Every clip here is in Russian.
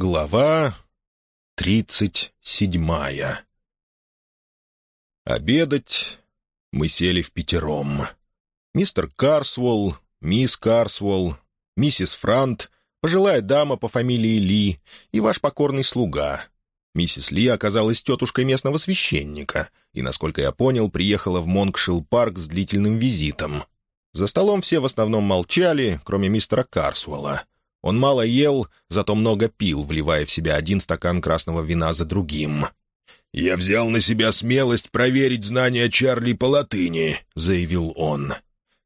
Глава тридцать седьмая Обедать мы сели в пятером. Мистер Карсволл, мисс Карсволл, миссис Франт, пожилая дама по фамилии Ли и ваш покорный слуга. Миссис Ли оказалась тетушкой местного священника и, насколько я понял, приехала в Монкшилл-парк с длительным визитом. За столом все в основном молчали, кроме мистера Карсволла — он мало ел, зато много пил, вливая в себя один стакан красного вина за другим. «Я взял на себя смелость проверить знания Чарли по латыни», — заявил он.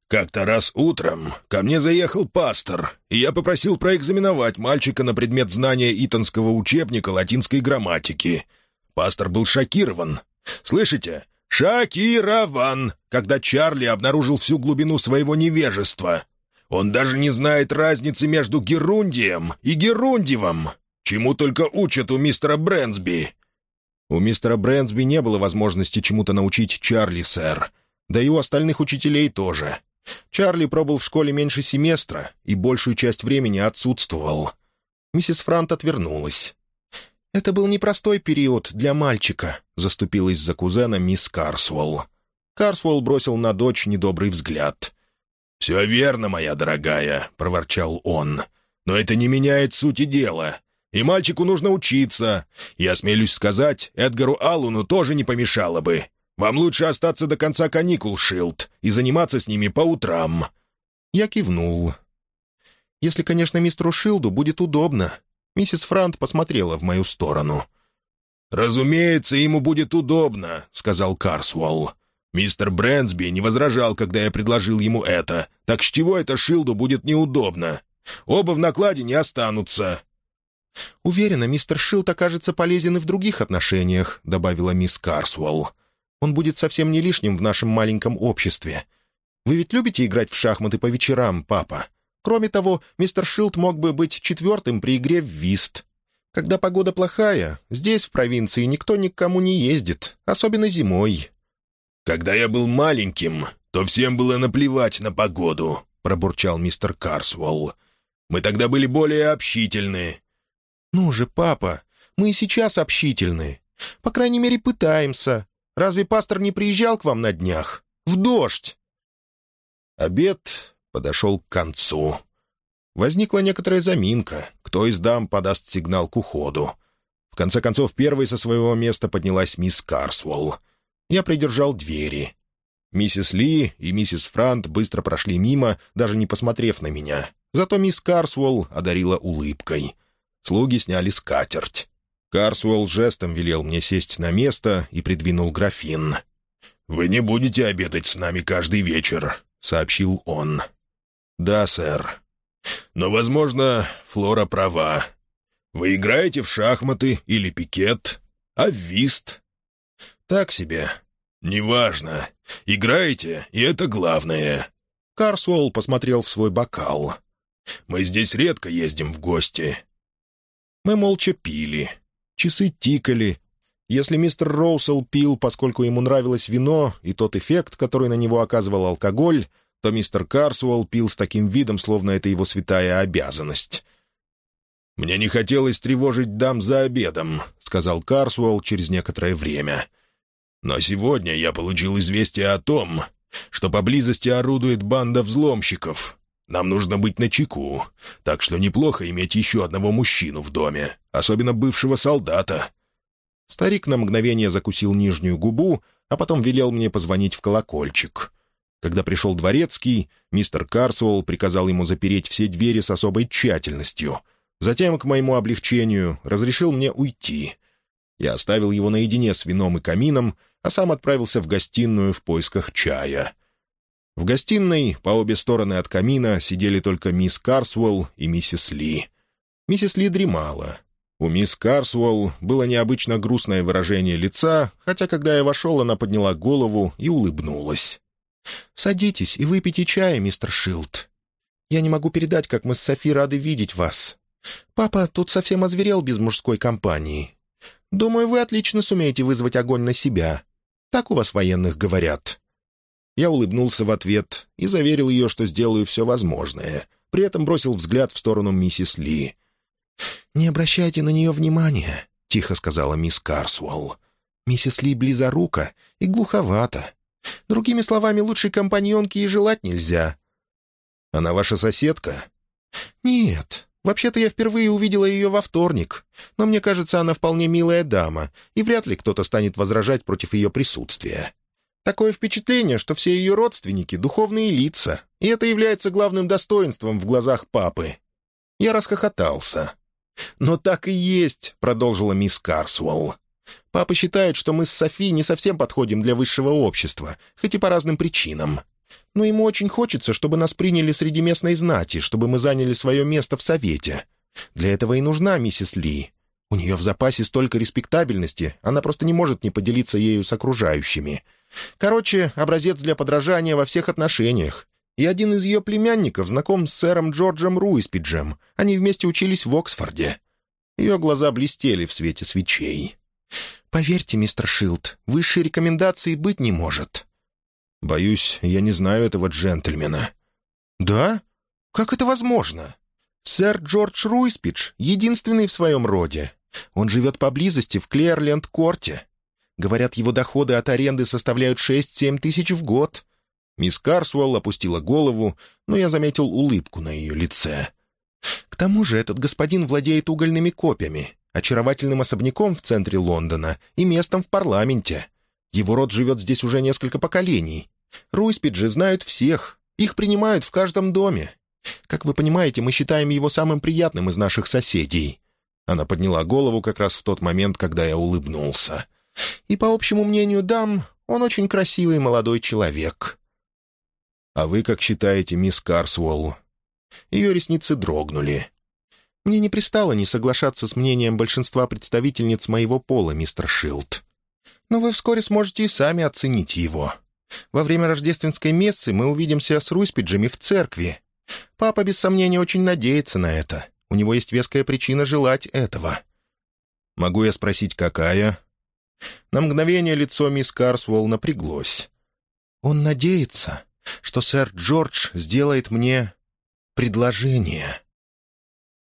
«Как-то раз утром ко мне заехал пастор, и я попросил проэкзаменовать мальчика на предмет знания итонского учебника латинской грамматики. Пастор был шокирован. Слышите? Шокирован, когда Чарли обнаружил всю глубину своего невежества. Он даже не знает разницы между Герундием и Герундивом, чему только учат у мистера Брэнсби». У мистера Брэнсби не было возможности чему-то научить Чарли, сэр. Да и у остальных учителей тоже. Чарли пробыл в школе меньше семестра и большую часть времени отсутствовал. Миссис Франт отвернулась. «Это был непростой период для мальчика», — заступилась за кузена мисс Карсуэлл. Карсуэлл бросил на дочь недобрый взгляд. «Все верно, моя дорогая», — проворчал он. «Но это не меняет сути дела. И мальчику нужно учиться. Я смелюсь сказать, Эдгару Аллуну тоже не помешало бы. Вам лучше остаться до конца каникул, Шилд, и заниматься с ними по утрам». Я кивнул. «Если, конечно, мистеру Шилду будет удобно». Миссис Франт посмотрела в мою сторону. «Разумеется, ему будет удобно», — сказал Карсуолл. Мистер Брэнсби не возражал, когда я предложил ему это, так с чего это Шилду будет неудобно? Оба в накладе не останутся». «Уверена, мистер Шилд окажется полезен и в других отношениях», — добавила мисс Карсуэлл. «Он будет совсем не лишним в нашем маленьком обществе. Вы ведь любите играть в шахматы по вечерам, папа? Кроме того, мистер Шилд мог бы быть четвертым при игре в вист. Когда погода плохая, здесь, в провинции, никто никому не ездит, особенно зимой. «Когда я был маленьким, то всем было наплевать на погоду», — пробурчал мистер Карсволл. «Мы тогда были более общительны». «Ну же, папа, мы и сейчас общительны. По крайней мере, пытаемся. Разве пастор не приезжал к вам на днях? В дождь!» Обед подошел к концу. Возникла некоторая заминка. Кто из дам подаст сигнал к уходу? В конце концов, первой со своего места поднялась мисс Карсволл. Я придержал двери. Миссис Ли и миссис Франт быстро прошли мимо, даже не посмотрев на меня. Зато мисс Карсуэлл одарила улыбкой. Слуги сняли скатерть. Карсуэлл жестом велел мне сесть на место и придвинул графин. «Вы не будете обедать с нами каждый вечер», — сообщил он. «Да, сэр. Но, возможно, Флора права. Вы играете в шахматы или пикет, а в вист «Так себе». «Неважно. Играете, и это главное». Карсуэлл посмотрел в свой бокал. «Мы здесь редко ездим в гости». Мы молча пили. Часы тикали. Если мистер Роусел пил, поскольку ему нравилось вино и тот эффект, который на него оказывал алкоголь, то мистер Карсуэлл пил с таким видом, словно это его святая обязанность. «Мне не хотелось тревожить дам за обедом», — сказал Карсуэлл через некоторое время. — но сегодня я получил известие о том, что поблизости орудует банда взломщиков. Нам нужно быть начеку, так что неплохо иметь еще одного мужчину в доме, особенно бывшего солдата». Старик на мгновение закусил нижнюю губу, а потом велел мне позвонить в колокольчик. Когда пришел дворецкий, мистер Карсуэлл приказал ему запереть все двери с особой тщательностью. Затем, к моему облегчению, разрешил мне уйти. Я оставил его наедине с вином и камином, а сам отправился в гостиную в поисках чая. В гостиной по обе стороны от камина сидели только мисс Карсуэлл и миссис Ли. Миссис Ли дремала. У мисс Карсуэлл было необычно грустное выражение лица, хотя, когда я вошел, она подняла голову и улыбнулась. «Садитесь и выпейте чая, мистер Шилд. Я не могу передать, как мы с Софи рады видеть вас. Папа тут совсем озверел без мужской компании. Думаю, вы отлично сумеете вызвать огонь на себя. Так у вас военных говорят». Я улыбнулся в ответ и заверил ее, что сделаю все возможное. При этом бросил взгляд в сторону миссис Ли. «Не обращайте на нее внимания», — тихо сказала мисс Карсуэлл. «Миссис Ли близорука и глуховата. Другими словами, лучшей компаньонки и желать нельзя». «Она ваша соседка?» «Нет. Вообще-то я впервые увидела ее во вторник. Но мне кажется, она вполне милая дама, и вряд ли кто-то станет возражать против ее присутствия. Такое впечатление, что все ее родственники — духовные лица, и это является главным достоинством в глазах папы. Я расхохотался. «Но так и есть», — продолжила мисс Карсуэлл. «Папа считает, что мы с Софи не совсем подходим для высшего общества, хоть и по разным причинам. Но ему очень хочется, чтобы нас приняли среди местной знати, чтобы мы заняли свое место в Совете. Для этого и нужна миссис Ли. У нее в запасе столько респектабельности, она просто не может не поделиться ею с окружающими. Короче, образец для подражания во всех отношениях. И один из ее племянников знаком с сэром Джорджем Руиспиджем. Они вместе учились в Оксфорде. Ее глаза блестели в свете свечей. «Поверьте, мистер Шилд, высшей рекомендации быть не может». «Боюсь, я не знаю этого джентльмена». «Да? Как это возможно?» «Сэр Джордж Руиспидж — единственный в своем роде. Он живет поблизости, в Клерленд-корте. Говорят, его доходы от аренды составляют шесть-семь тысяч в год. Мисс Карсуэлл опустила голову, но я заметил улыбку на ее лице. «К тому же этот господин владеет угольными копьями, очаровательным особняком в центре Лондона и местом в парламенте. Его род живет здесь уже несколько поколений. Руиспиджи знают всех, их принимают в каждом доме. Как вы понимаете, мы считаем его самым приятным из наших соседей». Она подняла голову как раз в тот момент, когда я улыбнулся. «И по общему мнению дам, он очень красивый молодой человек». «А вы как считаете, мисс Карсуэлл?» Ее ресницы дрогнули. «Мне не пристало не соглашаться с мнением большинства представительниц моего пола, мистер Шилд. Но вы вскоре сможете и сами оценить его. Во время рождественской мессы мы увидимся с Руиспиджами в церкви. Папа, без сомнения, очень надеется на это. У него есть веская причина желать этого». «Могу я спросить, какая?» На мгновение лицо мисс Карсуэлл напряглось. «Он надеется, что сэр Джордж сделает мне предложение».